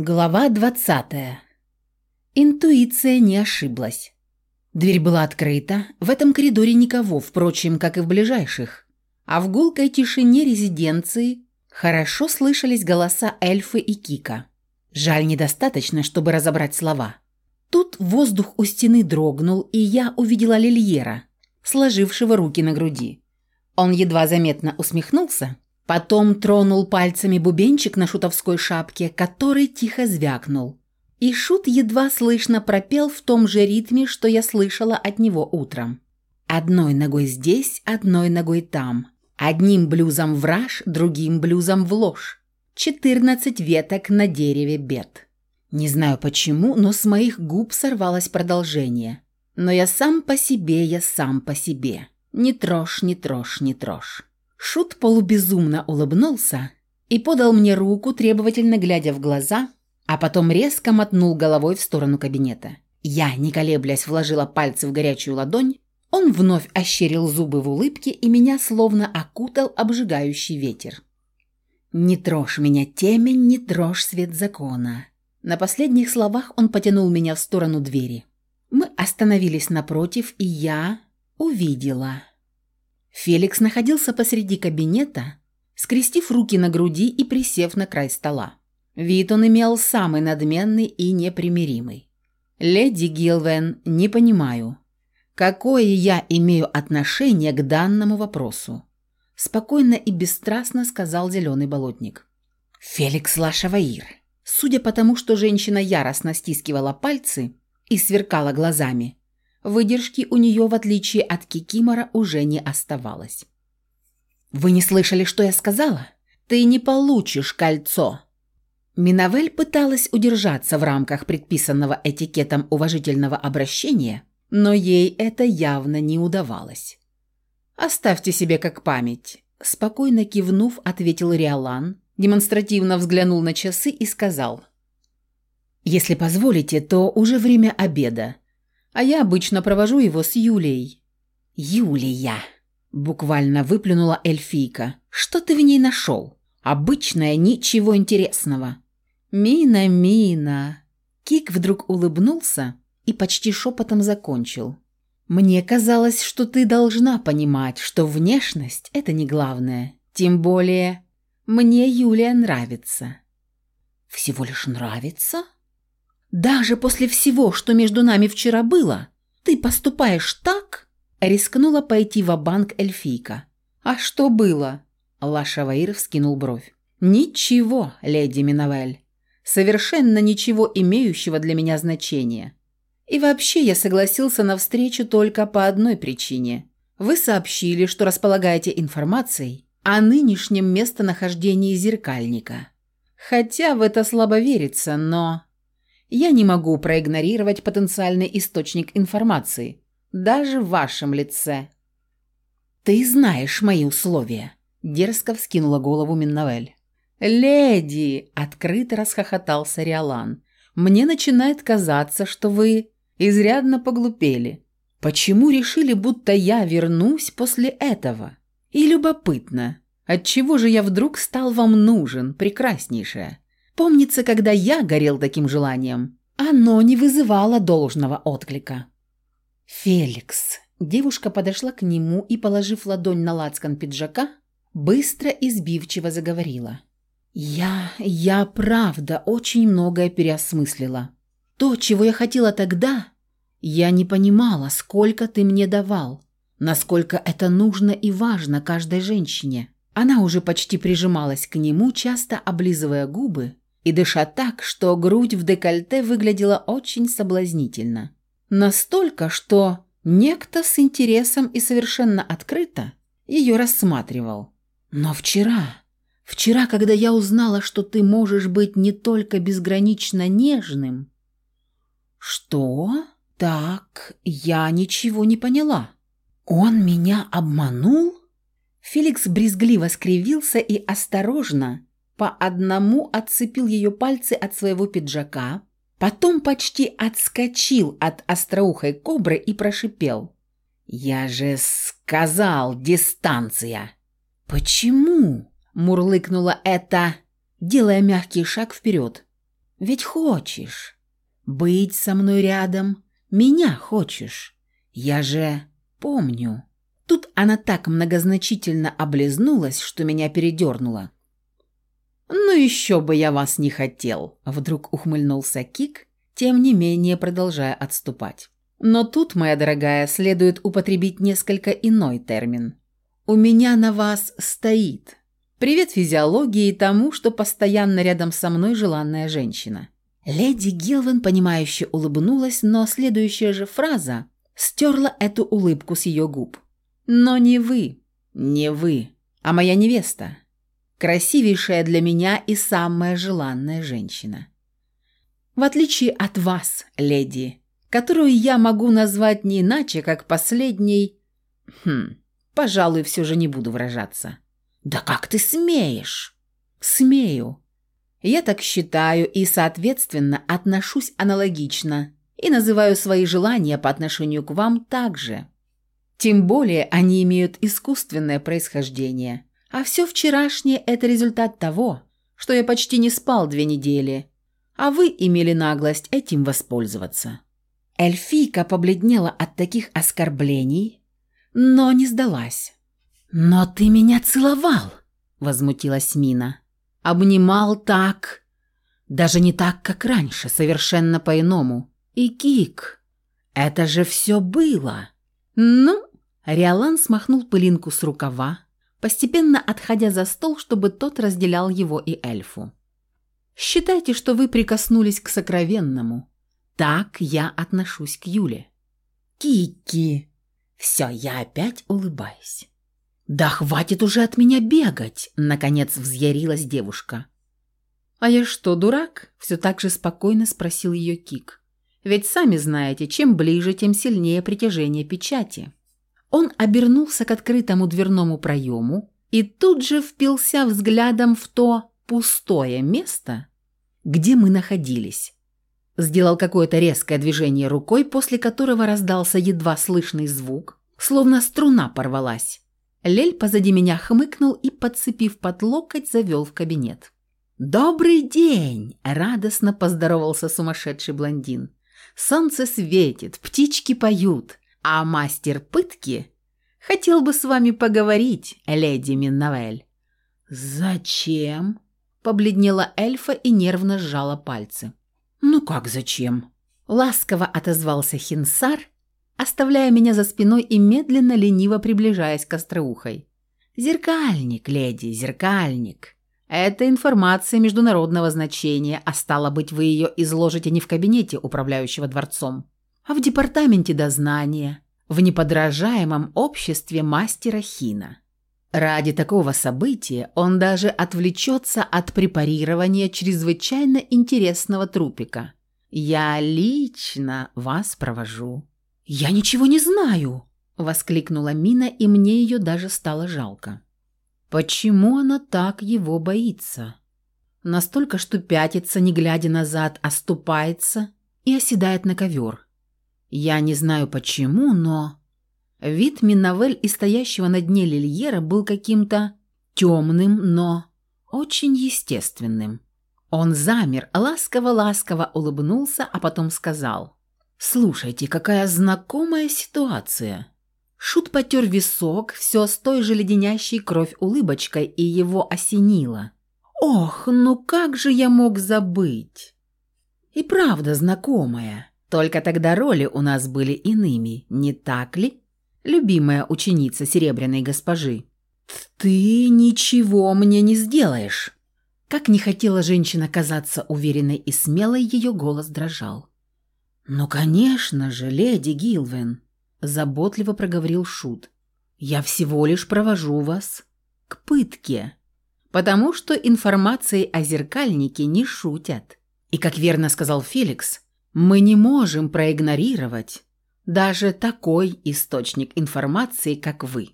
Глава 20. Интуиция не ошиблась. Дверь была открыта, в этом коридоре никого, впрочем, как и в ближайших. А в гулкой тишине резиденции хорошо слышались голоса эльфы и Кика. Жаль, недостаточно, чтобы разобрать слова. Тут воздух у стены дрогнул, и я увидела Лильера, сложившего руки на груди. Он едва заметно усмехнулся, Потом тронул пальцами бубенчик на шутовской шапке, который тихо звякнул. И шут едва слышно пропел в том же ритме, что я слышала от него утром. Одной ногой здесь, одной ногой там. Одним блюзом в раж, другим блюзом в ложь. Четырнадцать веток на дереве бед. Не знаю почему, но с моих губ сорвалось продолжение. Но я сам по себе, я сам по себе. Не трожь, не трожь, не трожь. Шут полубезумно улыбнулся и подал мне руку, требовательно глядя в глаза, а потом резко мотнул головой в сторону кабинета. Я, не колеблясь, вложила пальцы в горячую ладонь, он вновь ощерил зубы в улыбке и меня словно окутал обжигающий ветер. «Не трожь меня, темень, не трожь свет закона». На последних словах он потянул меня в сторону двери. Мы остановились напротив, и я увидела Феликс находился посреди кабинета, скрестив руки на груди и присев на край стола. Вид он имел самый надменный и непримиримый. «Леди Гилвен, не понимаю, какое я имею отношение к данному вопросу?» Спокойно и бесстрастно сказал зеленый болотник. «Феликс Лашаваир». Судя по тому, что женщина яростно стискивала пальцы и сверкала глазами, Выдержки у нее, в отличие от Кикимора, уже не оставалось. «Вы не слышали, что я сказала? Ты не получишь кольцо!» Минавель пыталась удержаться в рамках предписанного этикетом уважительного обращения, но ей это явно не удавалось. «Оставьте себе как память», – спокойно кивнув, ответил Риолан, демонстративно взглянул на часы и сказал. «Если позволите, то уже время обеда а я обычно провожу его с Юлией». «Юлия!» – буквально выплюнула эльфийка. «Что ты в ней нашел? Обычная, ничего интересного». «Мина, Мина!» Кик вдруг улыбнулся и почти шепотом закончил. «Мне казалось, что ты должна понимать, что внешность – это не главное. Тем более, мне Юлия нравится». «Всего лишь нравится?» Даже после всего, что между нами вчера было, ты поступаешь так?» Рискнула пойти в банк эльфийка. «А что было?» Лашаваир вскинул бровь. «Ничего, леди Миновель. Совершенно ничего имеющего для меня значения. И вообще я согласился на встречу только по одной причине. Вы сообщили, что располагаете информацией о нынешнем местонахождении зеркальника. Хотя в это слабо верится, но я не могу проигнорировать потенциальный источник информации, даже в вашем лице. «Ты знаешь мои условия», – дерзко вскинула голову Минновель. «Леди!» – открыто расхохотался Риолан. «Мне начинает казаться, что вы изрядно поглупели. Почему решили, будто я вернусь после этого? И любопытно, отчего же я вдруг стал вам нужен, прекраснейшая? Помнится, когда я горел таким желанием, оно не вызывало должного отклика. «Феликс». Девушка подошла к нему и, положив ладонь на лацкан пиджака, быстро и сбивчиво заговорила. «Я... я правда очень многое переосмыслила. То, чего я хотела тогда, я не понимала, сколько ты мне давал, насколько это нужно и важно каждой женщине». Она уже почти прижималась к нему, часто облизывая губы, и дыша так, что грудь в декольте выглядела очень соблазнительно. Настолько, что некто с интересом и совершенно открыто ее рассматривал. Но вчера, вчера, когда я узнала, что ты можешь быть не только безгранично нежным... Что? Так, я ничего не поняла. Он меня обманул? Феликс брезгливо скривился и осторожно, по одному отцепил ее пальцы от своего пиджака, потом почти отскочил от остроухой кобры и прошипел. «Я же сказал, дистанция!» «Почему?» – мурлыкнула это, делая мягкий шаг вперед. Ведь хочешь. Быть со мной рядом. Меня хочешь. Я же помню. Тут она так многозначительно облизнулась, что меня передернуло. «Ну еще бы я вас не хотел», — вдруг ухмыльнулся Кик, тем не менее продолжая отступать. Но тут, моя дорогая, следует употребить несколько иной термин. У меня на вас стоит. Привет физиологии и тому, что постоянно рядом со мной желанная женщина. Леди Гилвен, понимающе улыбнулась, но следующая же фраза стерла эту улыбку с ее губ. «Но не вы, не вы, а моя невеста. Красивейшая для меня и самая желанная женщина. В отличие от вас, леди, которую я могу назвать не иначе, как последней... Хм, пожалуй, все же не буду выражаться. Да как ты смеешь? Смею. Я так считаю и, соответственно, отношусь аналогично и называю свои желания по отношению к вам также. Тем более они имеют искусственное происхождение. А все вчерашнее – это результат того, что я почти не спал две недели, а вы имели наглость этим воспользоваться. Эльфийка побледнела от таких оскорблений, но не сдалась. «Но ты меня целовал!» – возмутилась Мина. Обнимал так. Даже не так, как раньше, совершенно по-иному. И Кик. Это же все было. Ну, Риолан смахнул пылинку с рукава, постепенно отходя за стол, чтобы тот разделял его и эльфу. «Считайте, что вы прикоснулись к сокровенному. Так я отношусь к Юле». «Кики!» «Все, я опять улыбаюсь». «Да хватит уже от меня бегать!» – наконец взъярилась девушка. «А я что, дурак?» – все так же спокойно спросил ее Кик. «Ведь сами знаете, чем ближе, тем сильнее притяжение печати». Он обернулся к открытому дверному проему и тут же впился взглядом в то пустое место, где мы находились. Сделал какое-то резкое движение рукой, после которого раздался едва слышный звук, словно струна порвалась. Лель позади меня хмыкнул и, подцепив под локоть, завел в кабинет. «Добрый день!» – радостно поздоровался сумасшедший блондин. «Солнце светит, птички поют, а мастер пытки хотел бы с вами поговорить, леди Минновель». «Зачем?» – побледнела эльфа и нервно сжала пальцы. «Ну как зачем?» – ласково отозвался Хинсар – оставляя меня за спиной и медленно лениво приближаясь к остроухой. «Зеркальник, леди, зеркальник. Это информация международного значения, а стало быть, вы ее изложите не в кабинете управляющего дворцом, а в департаменте дознания, в неподражаемом обществе мастера Хина». Ради такого события он даже отвлечется от препарирования чрезвычайно интересного трупика. Я лично вас провожу. «Я ничего не знаю!» – воскликнула Мина, и мне ее даже стало жалко. Почему она так его боится? Настолько, что пятится, не глядя назад, оступается и оседает на ковер. Я не знаю почему, но... Вид Минновель и стоящего на дне Лильера был каким-то темным, но очень естественным. Он замер, ласково-ласково улыбнулся, а потом сказал – «Слушайте, какая знакомая ситуация!» Шут потер висок, все с той же леденящей кровь улыбочкой, и его осенило. «Ох, ну как же я мог забыть!» «И правда знакомая, только тогда роли у нас были иными, не так ли?» «Любимая ученица серебряной госпожи». «Ты ничего мне не сделаешь!» Как не хотела женщина казаться уверенной и смелой, ее голос дрожал. «Ну, конечно же, леди Гилвен», – заботливо проговорил Шут. «Я всего лишь провожу вас к пытке, потому что информацией о зеркальнике не шутят. И, как верно сказал Феликс, мы не можем проигнорировать даже такой источник информации, как вы».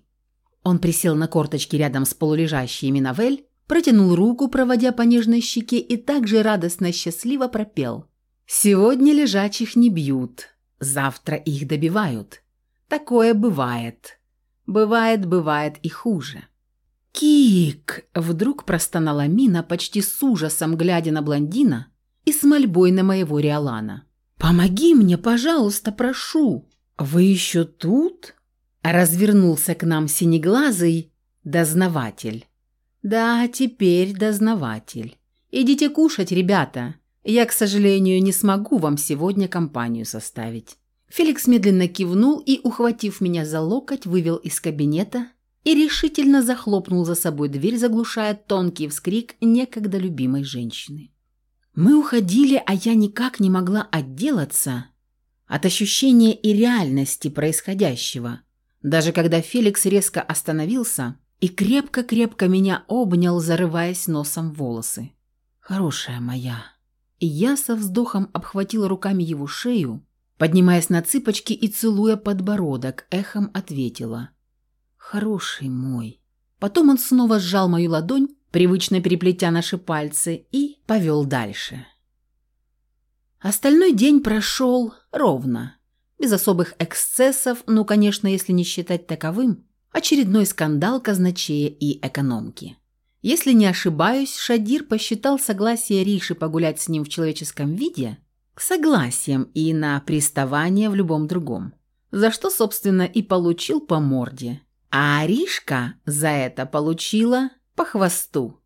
Он присел на корточки рядом с полулежащей Миновель, протянул руку, проводя по нежной щеке, и также радостно-счастливо пропел – Сегодня лежачих не бьют, завтра их добивают. Такое бывает. Бывает, бывает и хуже. «Кик!» – вдруг простонала Мина, почти с ужасом глядя на блондина, и с мольбой на моего Риолана. «Помоги мне, пожалуйста, прошу!» «Вы еще тут?» Развернулся к нам синеглазый дознаватель. «Да, теперь дознаватель. Идите кушать, ребята. Я, к сожалению, не смогу вам сегодня компанию составить». Феликс медленно кивнул и, ухватив меня за локоть, вывел из кабинета и решительно захлопнул за собой дверь, заглушая тонкий вскрик некогда любимой женщины. Мы уходили, а я никак не могла отделаться от ощущения и реальности происходящего. Даже когда Феликс резко остановился и крепко-крепко меня обнял, зарываясь носом в волосы. «Хорошая моя». И я со вздохом обхватила руками его шею, поднимаясь на цыпочки и целуя подбородок, эхом ответила. «Хороший мой». Потом он снова сжал мою ладонь, привычно переплетя наши пальцы, и повел дальше. Остальной день прошел ровно, без особых эксцессов, ну, конечно, если не считать таковым, очередной скандал казначея и экономки. Если не ошибаюсь, Шадир посчитал согласие Риши погулять с ним в человеческом виде согласием и на приставание в любом другом, за что, собственно, и получил по морде. А Аришка за это получила по хвосту.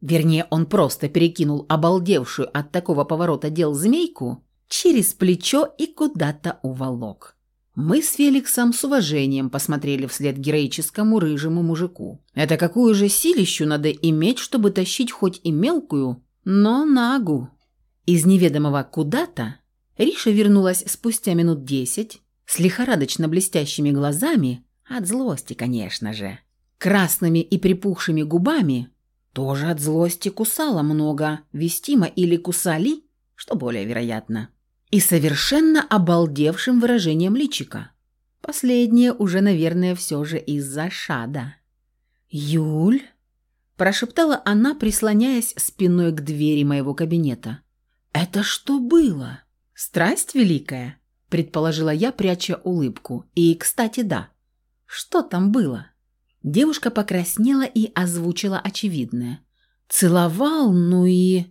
Вернее, он просто перекинул обалдевшую от такого поворота дел змейку через плечо и куда-то уволок. Мы с Феликсом с уважением посмотрели вслед героическому рыжему мужику. Это какую же силищу надо иметь, чтобы тащить хоть и мелкую, но нагу. Из неведомого куда-то Риша вернулась спустя минут десять с лихорадочно блестящими глазами, от злости, конечно же, красными и припухшими губами, тоже от злости кусала много, вестимо или кусали, что более вероятно, и совершенно обалдевшим выражением личика. Последнее уже, наверное, все же из-за шада. «Юль?» – прошептала она, прислоняясь спиной к двери моего кабинета. «Это что было?» «Страсть великая», – предположила я, пряча улыбку. «И, кстати, да. Что там было?» Девушка покраснела и озвучила очевидное. «Целовал, ну и...»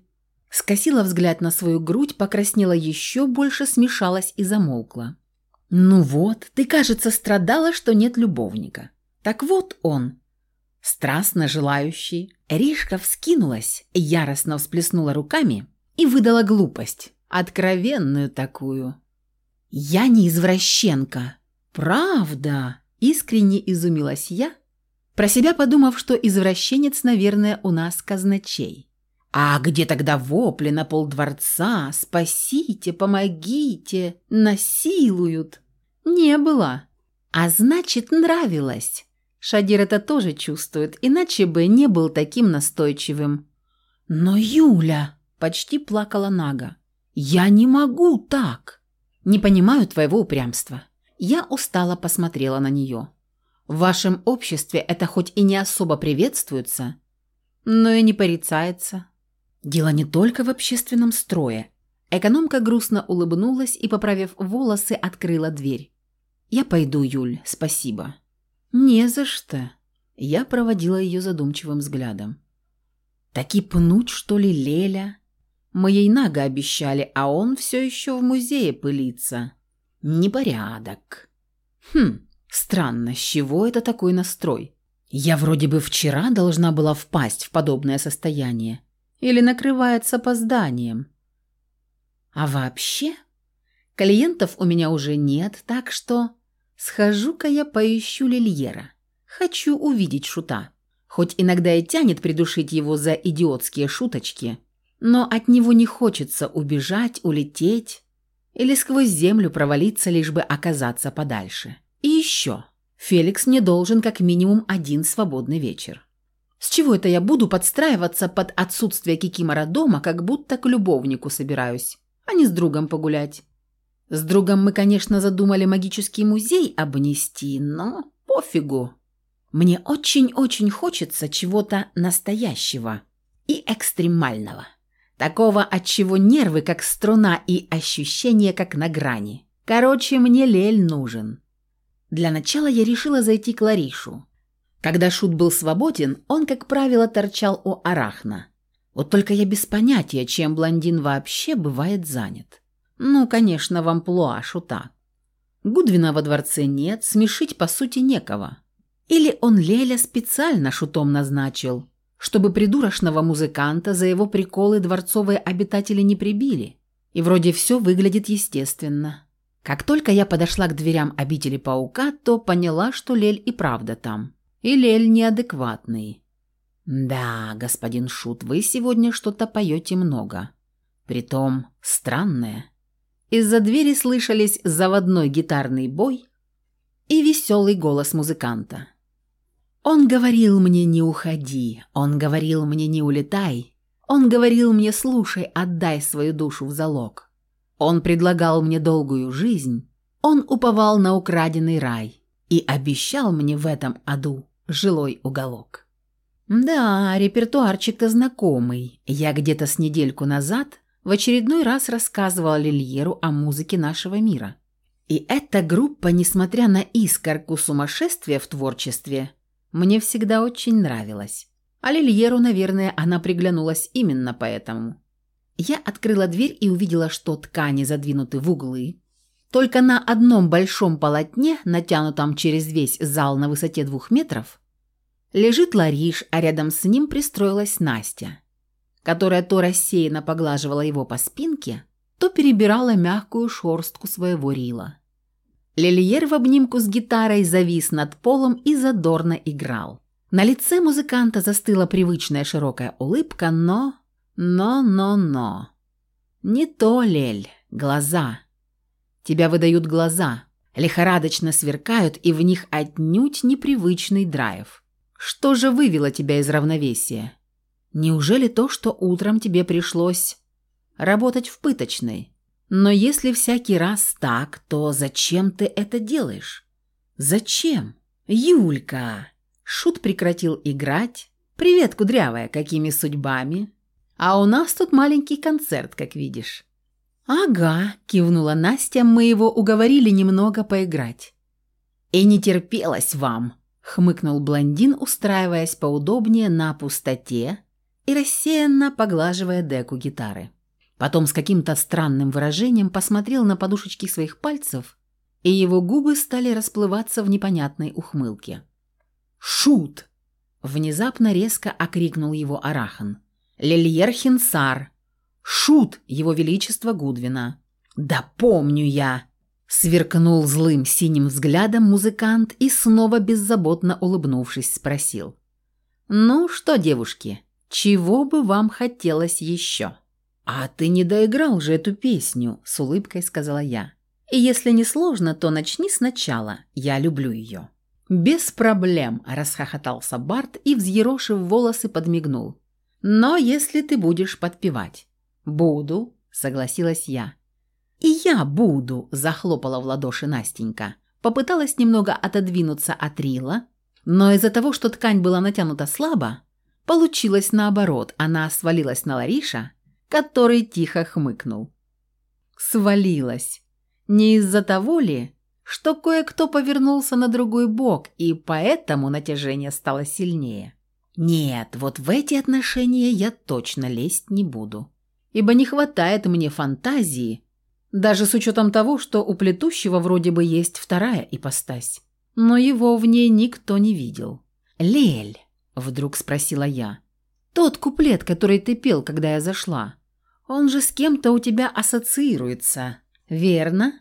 Скосила взгляд на свою грудь, покраснела еще больше, смешалась и замолкла. «Ну вот, ты, кажется, страдала, что нет любовника. Так вот он, страстно желающий». Ришка вскинулась, яростно всплеснула руками и выдала глупость, откровенную такую. «Я не извращенка». «Правда?» – искренне изумилась я – про себя подумав, что извращенец, наверное, у нас казначей. А где тогда вопли на полдворца «Спасите, помогите, насилуют»? Не было. А значит, нравилось. Шадир это тоже чувствует, иначе бы не был таким настойчивым. «Но Юля!» – почти плакала Нага. «Я не могу так!» «Не понимаю твоего упрямства». Я устало посмотрела на нее. В вашем обществе это хоть и не особо приветствуется, но и не порицается. Дело не только в общественном строе. Экономка грустно улыбнулась и, поправив волосы, открыла дверь. «Я пойду, Юль, спасибо». «Не за что». Я проводила ее задумчивым взглядом. «Таки пнуть, что ли, Леля?» Мы ей наго обещали, а он все еще в музее пылится. Непорядок. Хм, Странно, с чего это такой настрой? Я вроде бы вчера должна была впасть в подобное состояние. Или накрывает с опозданием. А вообще, клиентов у меня уже нет, так что схожу-ка я поищу Лильера. Хочу увидеть шута. Хоть иногда и тянет придушить его за идиотские шуточки, но от него не хочется убежать, улететь или сквозь землю провалиться, лишь бы оказаться подальше. И еще. Феликс мне должен как минимум один свободный вечер. С чего это я буду подстраиваться под отсутствие Кикимора дома, как будто к любовнику собираюсь, а не с другом погулять? С другом мы, конечно, задумали магический музей обнести, но пофигу. Мне очень-очень хочется чего-то настоящего и экстремального. Такого, от чего нервы как струна и ощущения как на грани. Короче, мне лель нужен. Для начала я решила зайти к Ларишу. Когда Шут был свободен, он, как правило, торчал у Арахна. Вот только я без понятия, чем блондин вообще бывает занят. Ну, конечно, в амплуа шута. Гудвина во дворце нет, смешить по сути некого. Или он Леля специально шутом назначил, чтобы придурочного музыканта за его приколы дворцовые обитатели не прибили. И вроде все выглядит естественно. Как только я подошла к дверям обители паука, то поняла, что Лель и правда там. И Лель неадекватный. «Да, господин Шут, вы сегодня что-то поете много. Притом странное». Из-за двери слышались заводной гитарный бой и веселый голос музыканта. Он говорил мне «не уходи», он говорил мне «не улетай», он говорил мне «слушай, отдай свою душу в залог». Он предлагал мне долгую жизнь, он уповал на украденный рай и обещал мне в этом аду жилой уголок. Да, репертуарчик-то знакомый. Я где-то с недельку назад в очередной раз рассказывала Лильеру о музыке нашего мира. И эта группа, несмотря на искорку сумасшествия в творчестве, мне всегда очень нравилась. А Лильеру, наверное, она приглянулась именно поэтому. Я открыла дверь и увидела, что ткани задвинуты в углы. Только на одном большом полотне, натянутом через весь зал на высоте двух метров, Лежит Лариш, а рядом с ним пристроилась Настя, которая то рассеянно поглаживала его по спинке, то перебирала мягкую шорстку своего рила. Лильер в обнимку с гитарой завис над полом и задорно играл. На лице музыканта застыла привычная широкая улыбка, но... Но-но-но. Не то, Лель, глаза. Тебя выдают глаза, лихорадочно сверкают, и в них отнюдь непривычный драйв. Что же вывело тебя из равновесия? Неужели то, что утром тебе пришлось работать в пыточной? Но если всякий раз так, то зачем ты это делаешь? Зачем? Юлька! Шут прекратил играть. Привет, кудрявая, какими судьбами? А у нас тут маленький концерт, как видишь. Ага, кивнула Настя, мы его уговорили немного поиграть. И не терпелось вам, хмыкнул блондин, устраиваясь поудобнее на пустоте и рассеянно поглаживая деку гитары. Потом с каким-то странным выражением посмотрел на подушечки своих пальцев, и его губы стали расплываться в непонятной ухмылке. «Шут!» – внезапно резко окрикнул его Арахан. «Лильер Хинсар! Шут, его величество Гудвина!» «Да помню я!» Сверкнул злым синим взглядом музыкант и снова беззаботно улыбнувшись спросил. «Ну что, девушки, чего бы вам хотелось еще?» «А ты не доиграл же эту песню», — с улыбкой сказала я. «И если не сложно, то начни сначала. Я люблю ее». «Без проблем», — расхохотался Барт и, взъерошив волосы, подмигнул. «Но если ты будешь подпевать». «Буду», — согласилась я. «И я буду!» – захлопала в ладоши Настенька. Попыталась немного отодвинуться от рила, но из-за того, что ткань была натянута слабо, получилось наоборот. Она свалилась на Лариша, который тихо хмыкнул. Свалилась. Не из-за того ли, что кое-кто повернулся на другой бок, и поэтому натяжение стало сильнее. Нет, вот в эти отношения я точно лезть не буду, ибо не хватает мне фантазии – даже с учетом того, что у плетущего вроде бы есть вторая ипостась. Но его в ней никто не видел. «Лель», — вдруг спросила я, — «тот куплет, который ты пел, когда я зашла, он же с кем-то у тебя ассоциируется, верно?»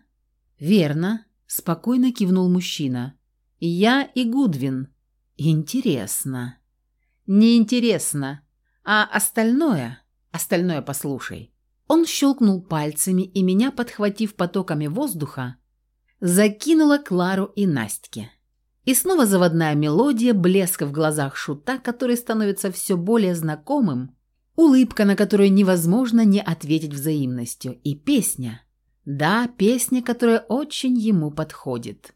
«Верно», — спокойно кивнул мужчина. «Я и Гудвин. Интересно». «Неинтересно. А остальное? Остальное послушай». Он щелкнул пальцами, и меня, подхватив потоками воздуха, закинула Клару и Настьке. И снова заводная мелодия, блеск в глазах шута, который становится все более знакомым, улыбка, на которую невозможно не ответить взаимностью, и песня. Да, песня, которая очень ему подходит.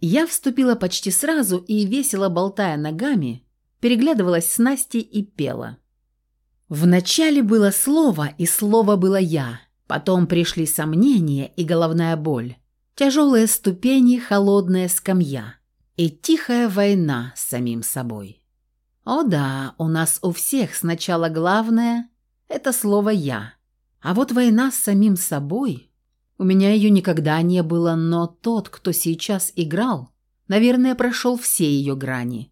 Я вступила почти сразу и, весело болтая ногами, переглядывалась с Настей и пела. Вначале было слово, и слово было я. Потом пришли сомнения и головная боль. Тяжелые ступени, холодная скамья. И тихая война с самим собой. О да, у нас у всех сначала главное, это слово «я». А вот война с самим собой... У меня ее никогда не было, но тот, кто сейчас играл, наверное, прошел все ее грани.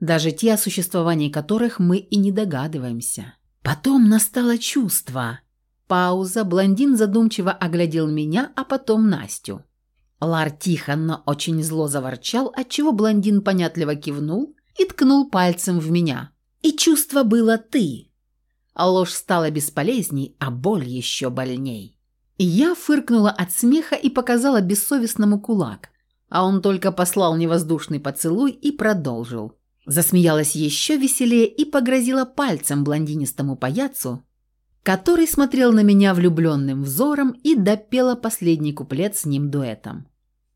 Даже те, о существовании которых мы и не догадываемся. Потом настало чувство. Пауза, блондин задумчиво оглядел меня, а потом Настю. Лар тихо, но очень зло заворчал, отчего блондин понятливо кивнул и ткнул пальцем в меня. «И чувство было ты!» а ложь стала бесполезней, а боль еще больней. Я фыркнула от смеха и показала бессовестному кулак, а он только послал невоздушный поцелуй и продолжил. Засмеялась еще веселее и погрозила пальцем блондинистому паяцу, который смотрел на меня влюбленным взором и допела последний куплет с ним дуэтом.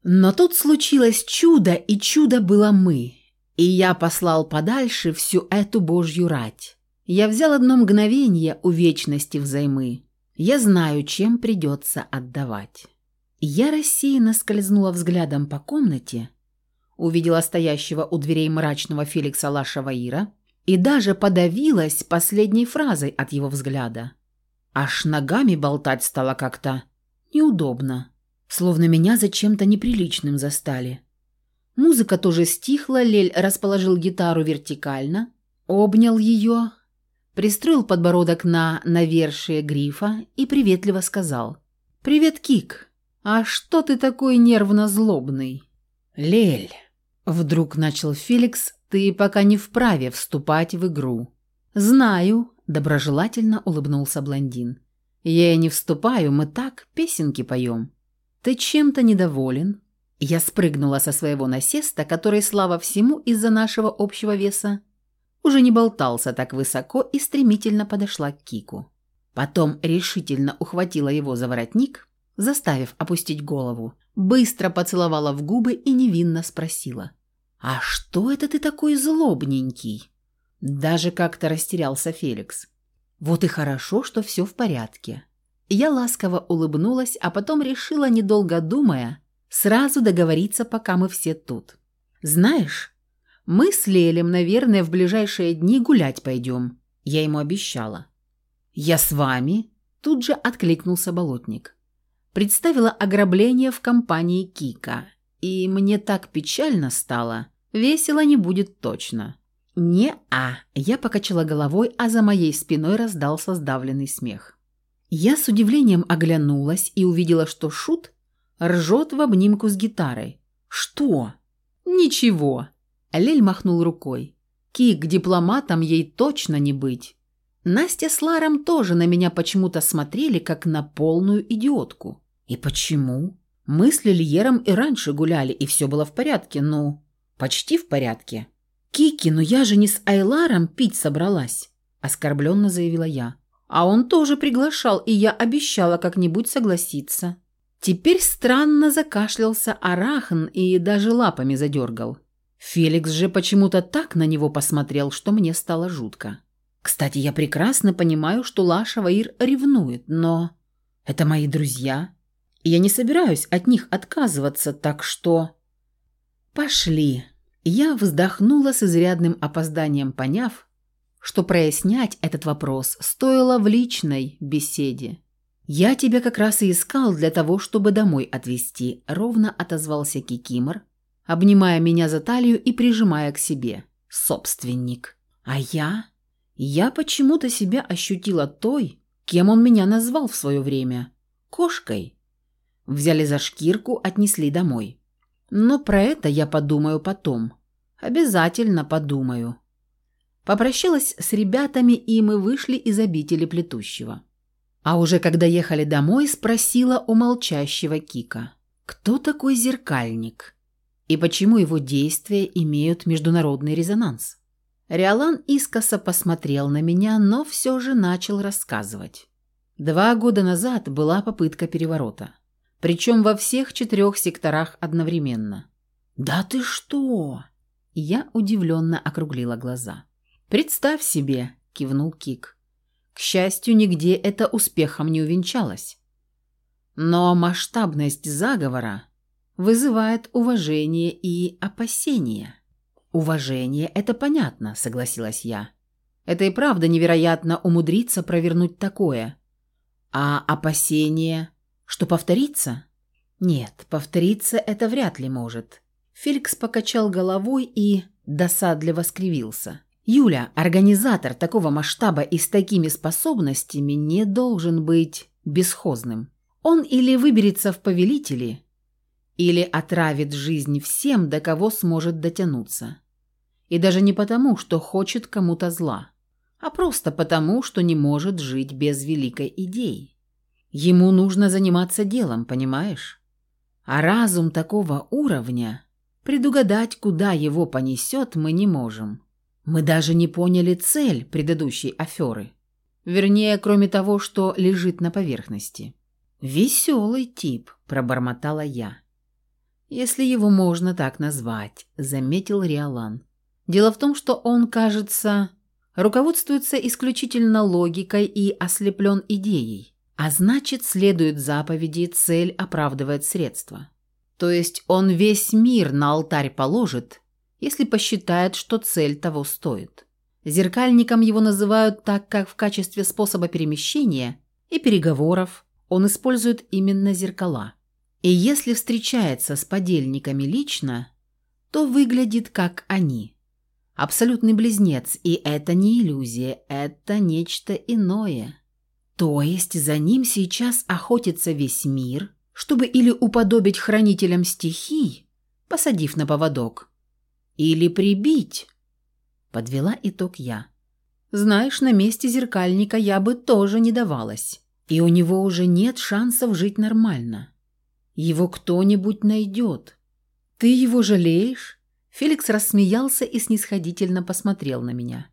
Но тут случилось чудо, и чудо было мы, и я послал подальше всю эту божью рать. Я взял одно мгновение у вечности взаймы. Я знаю, чем придется отдавать. Я рассеянно скользнула взглядом по комнате, увидела стоящего у дверей мрачного Феликса Лашаваира и даже подавилась последней фразой от его взгляда. Аж ногами болтать стало как-то неудобно, словно меня за чем-то неприличным застали. Музыка тоже стихла, Лель расположил гитару вертикально, обнял ее, пристроил подбородок на навершие грифа и приветливо сказал. «Привет, Кик. А что ты такой нервно-злобный?» «Лель», — вдруг начал Феликс, — «ты пока не вправе вступать в игру». «Знаю», — доброжелательно улыбнулся блондин. «Я и не вступаю, мы так песенки поем». «Ты чем-то недоволен?» Я спрыгнула со своего насеста, который, слава всему, из-за нашего общего веса, уже не болтался так высоко и стремительно подошла к Кику. Потом решительно ухватила его за воротник, заставив опустить голову, быстро поцеловала в губы и невинно спросила. «А что это ты такой злобненький?» Даже как-то растерялся Феликс. «Вот и хорошо, что все в порядке». Я ласково улыбнулась, а потом решила, недолго думая, сразу договориться, пока мы все тут. «Знаешь, мы с Лелем, наверное, в ближайшие дни гулять пойдем. Я ему обещала. Я с вами? Тут же откликнулся болотник. Представила ограбление в компании Кика. И мне так печально стало. Весело не будет точно. «Не-а», я покачала головой, а за моей спиной раздался сдавленный смех. Я с удивлением оглянулась и увидела, что Шут ржет в обнимку с гитарой. «Что?» «Ничего», Лель махнул рукой. Кик дипломатом ей точно не быть. Настя с Ларом тоже на меня почему-то смотрели, как на полную идиотку. И почему? Мы с Лильером и раньше гуляли, и все было в порядке, ну, почти в порядке. «Кики, ну я же не с Айларом пить собралась», – оскорбленно заявила я. А он тоже приглашал, и я обещала как-нибудь согласиться. Теперь странно закашлялся Арахн и даже лапами задергал. Феликс же почему-то так на него посмотрел, что мне стало жутко. Кстати, я прекрасно понимаю, что Лаша Ваир ревнует, но это мои друзья, и я не собираюсь от них отказываться, так что... Пошли. Я вздохнула с изрядным опозданием, поняв, что прояснять этот вопрос стоило в личной беседе. «Я тебя как раз и искал для того, чтобы домой отвезти», — ровно отозвался Кикимор, обнимая меня за талию и прижимая к себе. Собственник. А я? Я почему-то себя ощутила той, кем он меня назвал в свое время. Кошкой. Взяли за шкирку, отнесли домой. Но про это я подумаю потом. Обязательно подумаю. Попрощалась с ребятами, и мы вышли из обители плетущего. А уже когда ехали домой, спросила у молчащего Кика. «Кто такой зеркальник?» и почему его действия имеют международный резонанс. Риолан искоса посмотрел на меня, но все же начал рассказывать. Два года назад была попытка переворота. Причем во всех четырех секторах одновременно. «Да ты что?» Я удивленно округлила глаза. «Представь себе», – кивнул Кик. К счастью, нигде это успехом не увенчалось. Но масштабность заговора вызывает уважение и опасения. «Уважение – это понятно», – согласилась я. Это и правда невероятно умудриться провернуть такое. А опасение, что повторится? Нет, повториться это вряд ли может. Феликс покачал головой и досадливо скривился. Юля, организатор такого масштаба и с такими способностями не должен быть бесхозным. Он или выберется в повелители, или отравит жизнь всем, до кого сможет дотянуться. И даже не потому, что хочет кому-то зла, а просто потому, что не может жить без великой идеи. Ему нужно заниматься делом, понимаешь? А разум такого уровня, предугадать, куда его понесет, мы не можем. Мы даже не поняли цель предыдущей аферы. Вернее, кроме того, что лежит на поверхности. «Веселый тип», – пробормотала я. «Если его можно так назвать», – заметил Риолан. «Дело в том, что он, кажется, руководствуется исключительно логикой и ослеплен идеей, а значит, следует заповеди, цель оправдывает средства. То есть он весь мир на алтарь положит, если посчитает, что цель того стоит. Зеркальником его называют так, как в качестве способа перемещения и переговоров – он использует именно зеркала. И если встречается с подельниками лично, то выглядит как они. Абсолютный близнец, и это не иллюзия, это нечто иное. То есть за ним сейчас охотится весь мир, чтобы или уподобить хранителям стихий, посадив на поводок, или прибить. Подвела итог я. Знаешь, на месте зеркальника я бы тоже не давалась и у него уже нет шансов жить нормально. Его кто-нибудь найдет. Ты его жалеешь?» Феликс рассмеялся и снисходительно посмотрел на меня.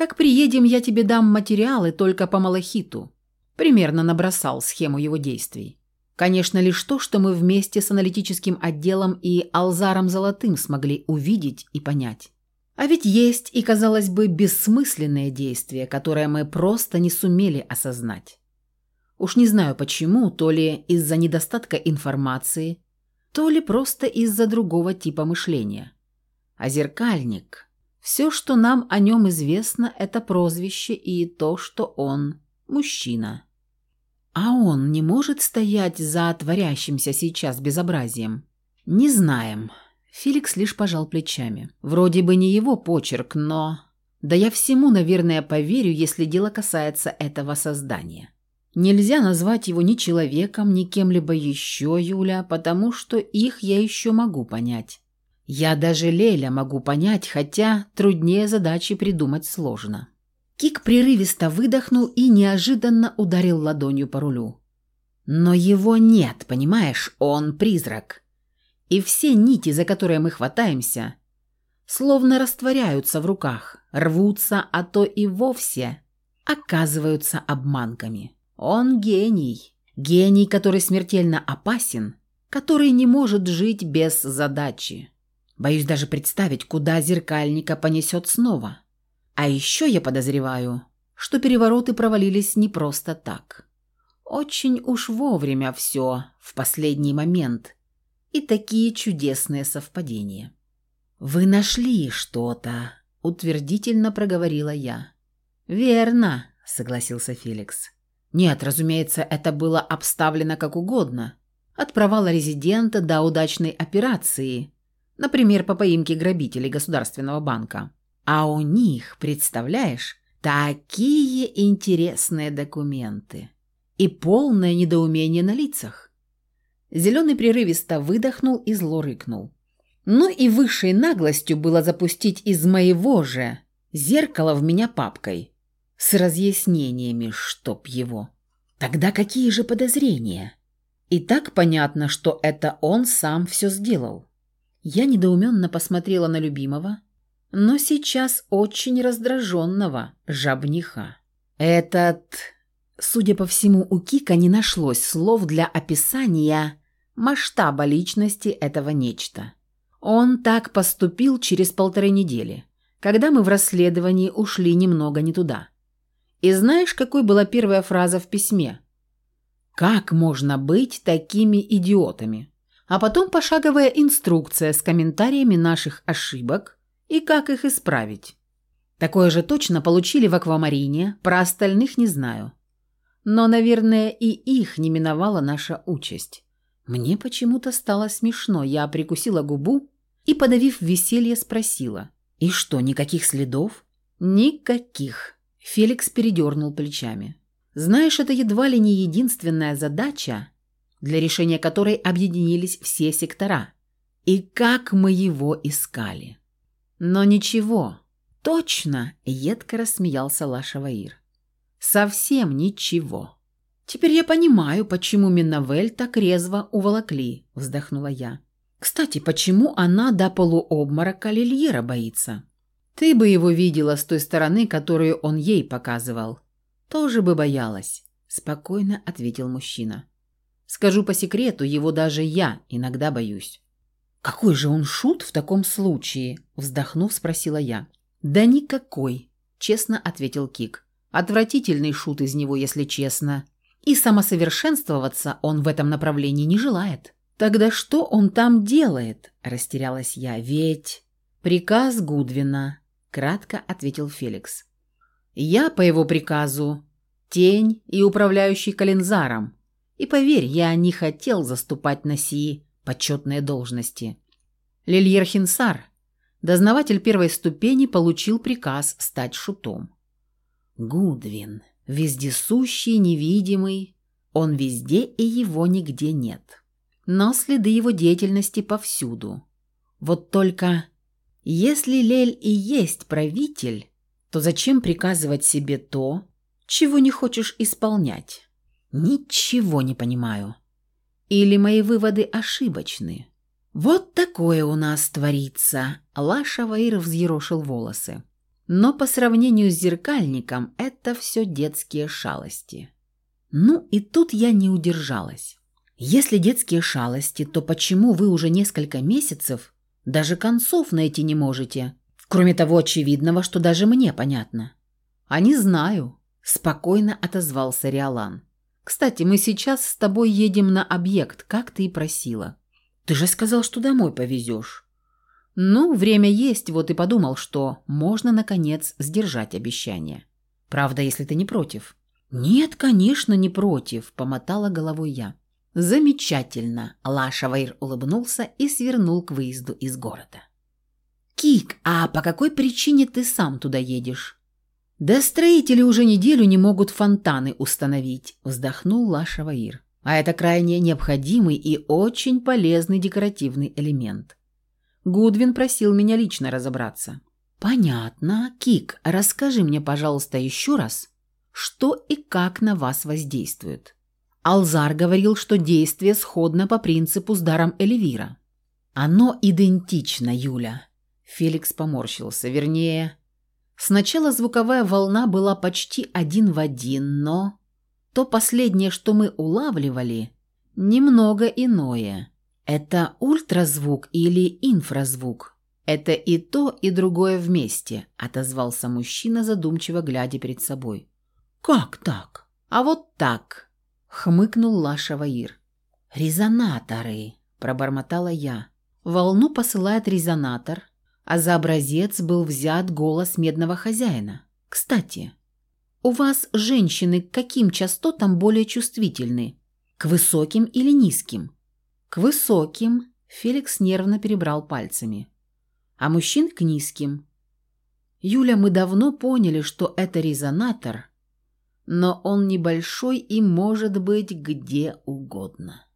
«Как приедем, я тебе дам материалы только по малахиту». Примерно набросал схему его действий. Конечно, лишь то, что мы вместе с аналитическим отделом и Алзаром Золотым смогли увидеть и понять. А ведь есть и, казалось бы, бессмысленные действия, которые мы просто не сумели осознать. Уж не знаю почему, то ли из-за недостатка информации, то ли просто из-за другого типа мышления. А зеркальник... Все, что нам о нем известно, это прозвище и то, что он мужчина. А он не может стоять за творящимся сейчас безобразием? Не знаем. Феликс лишь пожал плечами. Вроде бы не его почерк, но... Да я всему, наверное, поверю, если дело касается этого создания. Нельзя назвать его ни человеком, ни кем-либо еще, Юля, потому что их я еще могу понять. Я даже Леля могу понять, хотя труднее задачи придумать сложно. Кик прерывисто выдохнул и неожиданно ударил ладонью по рулю. Но его нет, понимаешь, он призрак. И все нити, за которые мы хватаемся, словно растворяются в руках, рвутся, а то и вовсе оказываются обманками. Он гений. Гений, который смертельно опасен, который не может жить без задачи. Боюсь даже представить, куда зеркальника понесет снова. А еще я подозреваю, что перевороты провалились не просто так. Очень уж вовремя все, в последний момент. И такие чудесные совпадения. «Вы нашли что-то», — утвердительно проговорила я. «Верно», — согласился Феликс. Нет, разумеется, это было обставлено как угодно. От провала резидента до удачной операции, например, по поимке грабителей Государственного банка. А у них, представляешь, такие интересные документы. И полное недоумение на лицах. Зеленый прерывисто выдохнул и зло рыкнул. Ну и высшей наглостью было запустить из моего же зеркала в меня папкой с разъяснениями, чтоб его. Тогда какие же подозрения? И так понятно, что это он сам все сделал. Я недоуменно посмотрела на любимого, но сейчас очень раздраженного жабниха. Этот... Судя по всему, у Кика не нашлось слов для описания масштаба личности этого нечто. Он так поступил через полторы недели, когда мы в расследовании ушли немного не туда. И знаешь, какой была первая фраза в письме? «Как можно быть такими идиотами?» А потом пошаговая инструкция с комментариями наших ошибок и как их исправить. Такое же точно получили в аквамарине, про остальных не знаю. Но, наверное, и их не миновала наша участь. Мне почему-то стало смешно, я прикусила губу и, подавив веселье, спросила. «И что, никаких следов?» «Никаких», — Феликс передернул плечами. «Знаешь, это едва ли не единственная задача, для решения которой объединились все сектора. И как мы его искали!» «Но ничего, точно!» — едко рассмеялся Лашаваир. «Совсем ничего!» «Теперь я понимаю, почему Минновель так резво уволокли», — вздохнула я. «Кстати, почему она до полуобморока Лильера боится?» «Ты бы его видела с той стороны, которую он ей показывал. Тоже бы боялась», — спокойно ответил мужчина. «Скажу по секрету, его даже я иногда боюсь». «Какой же он шут в таком случае?» – вздохнув, спросила я. «Да никакой», – честно ответил Кик. «Отвратительный шут из него, если честно. И самосовершенствоваться он в этом направлении не желает». «Тогда что он там делает?» – растерялась я. «Ведь...» «Приказ Гудвина», – кратко ответил Феликс. «Я по его приказу тень и управляющий Калензаром. И поверь, я не хотел заступать на сии почетные должности. Лильер Хинсар, дознаватель первой ступени, получил приказ стать шутом. Гудвин, вездесущий, невидимый, он везде и его нигде нет. Но следы его деятельности повсюду. Вот только, если Лель и есть правитель, то зачем приказывать себе то, чего не хочешь исполнять? Ничего не понимаю. Или мои выводы ошибочны? Вот такое у нас творится. Лаша Ваир взъерошил волосы. Но по сравнению с зеркальником это все детские шалости. Ну и тут я не удержалась. Если детские шалости, то почему вы уже несколько месяцев даже концов найти не можете? Кроме того очевидного, что даже мне понятно. А не знаю, спокойно отозвался Риолан. Кстати, мы сейчас с тобой едем на объект, как ты и просила. Ты же сказал, что домой повезешь. Ну, время есть, вот и подумал, что можно, наконец, сдержать обещание. Правда, если ты не против. Нет, конечно, не против, помотала головой я. Замечательно, Лашавайр улыбнулся и свернул к выезду из города. Кик, а по какой причине ты сам туда едешь? «Да строители уже неделю не могут фонтаны установить», – вздохнул Лашаваир. «А это крайне необходимый и очень полезный декоративный элемент. Гудвин просил меня лично разобраться». «Понятно. Кик, расскажи мне, пожалуйста, еще раз, что и как на вас воздействует». Алзар говорил, что действие сходно по принципу с даром Эльвира. «Оно идентично, Юля». Феликс поморщился, вернее, Сначала звуковая волна была почти один в один, но... То последнее, что мы улавливали, немного иное. Это ультразвук или инфразвук? Это и то, и другое вместе, отозвался мужчина, задумчиво глядя перед собой. Как так? А вот так, хмыкнул Лаша Ваир. Резонаторы, пробормотала я. Волну посылает резонатор, а за образец был взят голос медного хозяина. Кстати, у вас женщины к каким частотам более чувствительны? К высоким или низким? К высоким, Феликс нервно перебрал пальцами. А мужчин к низким. Юля, мы давно поняли, что это резонатор, но он небольшой и может быть где угодно.